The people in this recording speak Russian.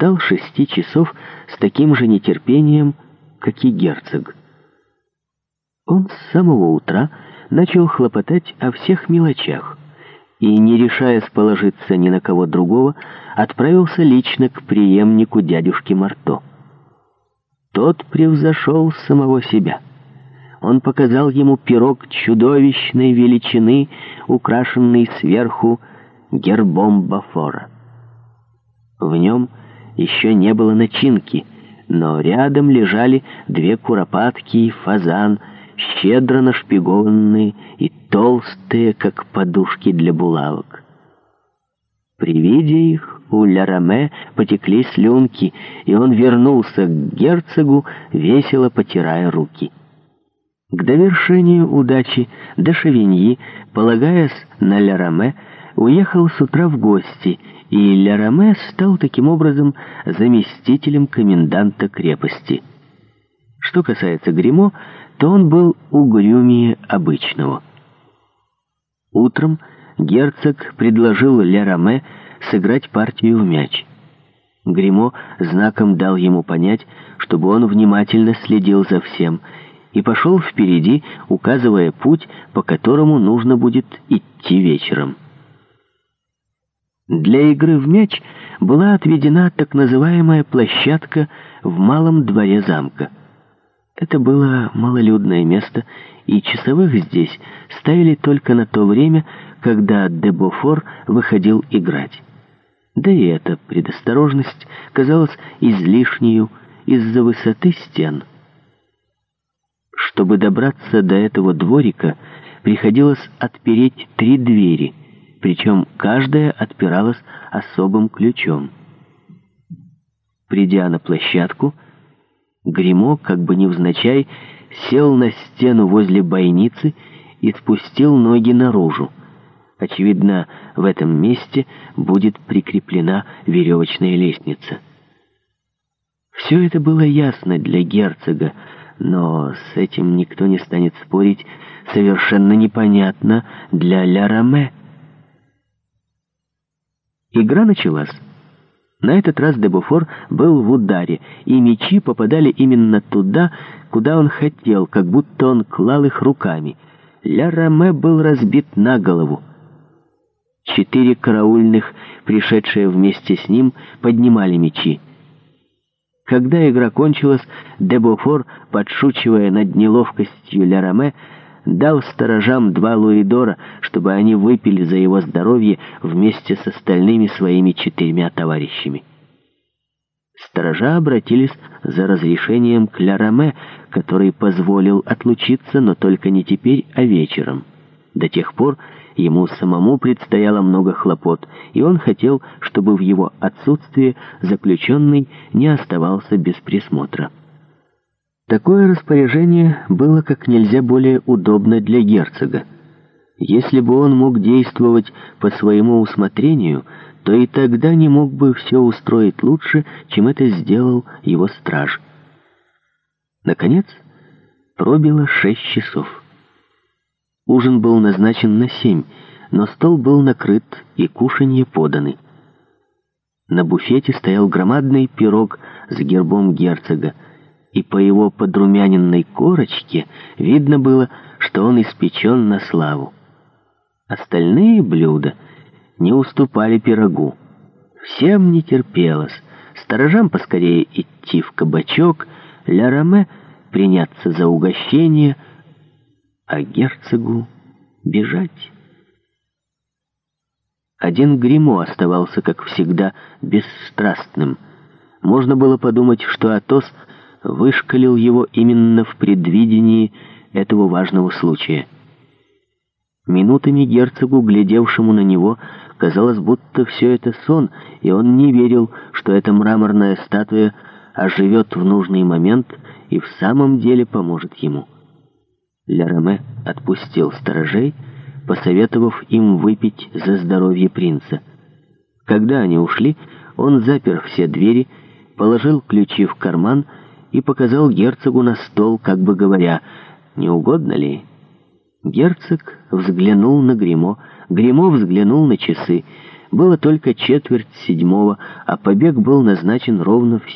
ждал шести часов с таким же нетерпением, как и герцог. Он с самого утра начал хлопотать о всех мелочах и, не решаясь положиться ни на кого другого, отправился лично к преемнику дядюшки Марто. Тот превзошел самого себя. Он показал ему пирог чудовищной величины, украшенный сверху гербом Бафора. В нем – еще не было начинки, но рядом лежали две куропатки и фазан, щедро нашпигованные и толстые, как подушки для булавок. При виде их у Ляраме потекли слюнки, и он вернулся к герцогу, весело потирая руки. К довершению удачи до Шевиньи, полагаясь на Ляраме, уехал с утра в гости, и Ля-Роме стал таким образом заместителем коменданта крепости. Что касается Гримо, то он был угрюмее обычного. Утром герцог предложил Ля-Роме сыграть партию в мяч. Гримо знаком дал ему понять, чтобы он внимательно следил за всем, и пошел впереди, указывая путь, по которому нужно будет идти вечером. Для игры в мяч была отведена так называемая площадка в малом дворе замка. Это было малолюдное место, и часовых здесь ставили только на то время, когда Дебофор выходил играть. Да и эта предосторожность казалась излишнею из-за высоты стен. Чтобы добраться до этого дворика, приходилось отпереть три двери — причем каждая отпиралась особым ключом. Придя на площадку, Гримо, как бы невзначай, сел на стену возле бойницы и спустил ноги наружу. Очевидно, в этом месте будет прикреплена веревочная лестница. Все это было ясно для герцога, но с этим никто не станет спорить, совершенно непонятно для Ля Раме, Игра началась. На этот раз Дебофор был в ударе, и мечи попадали именно туда, куда он хотел, как будто он клал их руками. Ля Роме был разбит на голову. Четыре караульных, пришедшие вместе с ним, поднимали мечи. Когда игра кончилась, Дебофор, подшучивая над неловкостью Ля Роме, дал сторожам два луидора, чтобы они выпили за его здоровье вместе с остальными своими четырьмя товарищами. Сторожа обратились за разрешением к Ляроме, который позволил отлучиться, но только не теперь, а вечером. До тех пор ему самому предстояло много хлопот, и он хотел, чтобы в его отсутствие заключенный не оставался без присмотра. Такое распоряжение было как нельзя более удобно для герцога. Если бы он мог действовать по своему усмотрению, то и тогда не мог бы все устроить лучше, чем это сделал его страж. Наконец, пробило шесть часов. Ужин был назначен на семь, но стол был накрыт и кушанье поданы. На буфете стоял громадный пирог с гербом герцога, и по его подрумяненной корочке видно было, что он испечен на славу. Остальные блюда не уступали пирогу. Всем не терпелось, сторожам поскорее идти в кабачок, Лароме приняться за угощение, а герцогу бежать. Один гримо оставался, как всегда, бесстрастным. Можно было подумать, что Атос — вышкалил его именно в предвидении этого важного случая. Минутами герцогу, глядевшему на него, казалось, будто все это сон, и он не верил, что эта мраморная статуя оживет в нужный момент и в самом деле поможет ему. Лераме отпустил сторожей, посоветовав им выпить за здоровье принца. Когда они ушли, он запер все двери, положил ключи в карман и, и показал герцогу на стол, как бы говоря, не угодно ли? Герцог взглянул на гримо гримо взглянул на часы. Было только четверть седьмого, а побег был назначен ровно в